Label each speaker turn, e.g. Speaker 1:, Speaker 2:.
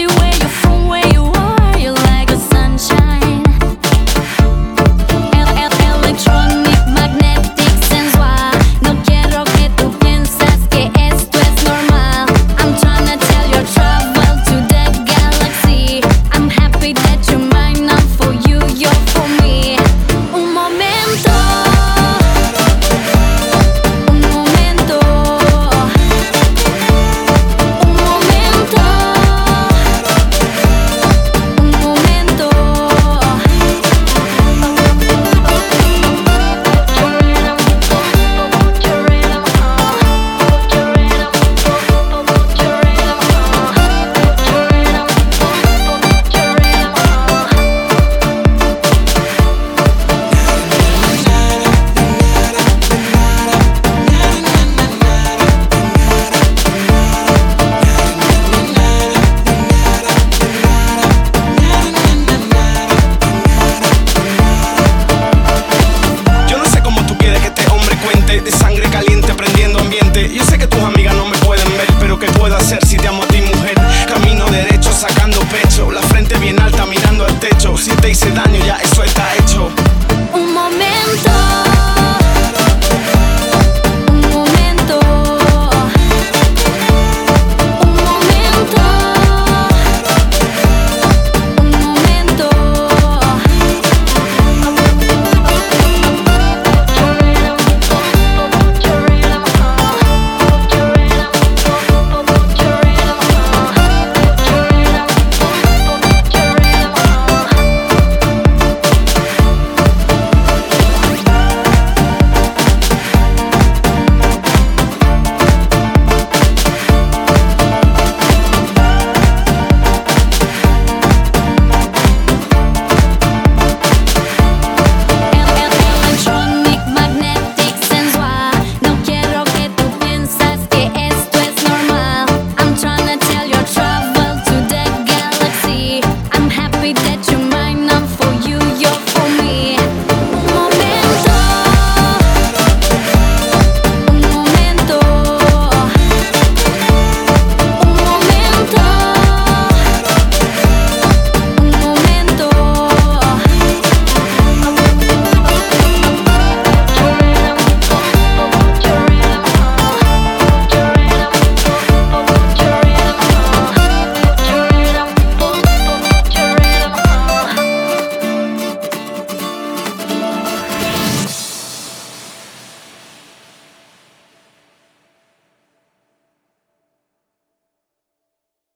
Speaker 1: you wait.
Speaker 2: hice daño, ya es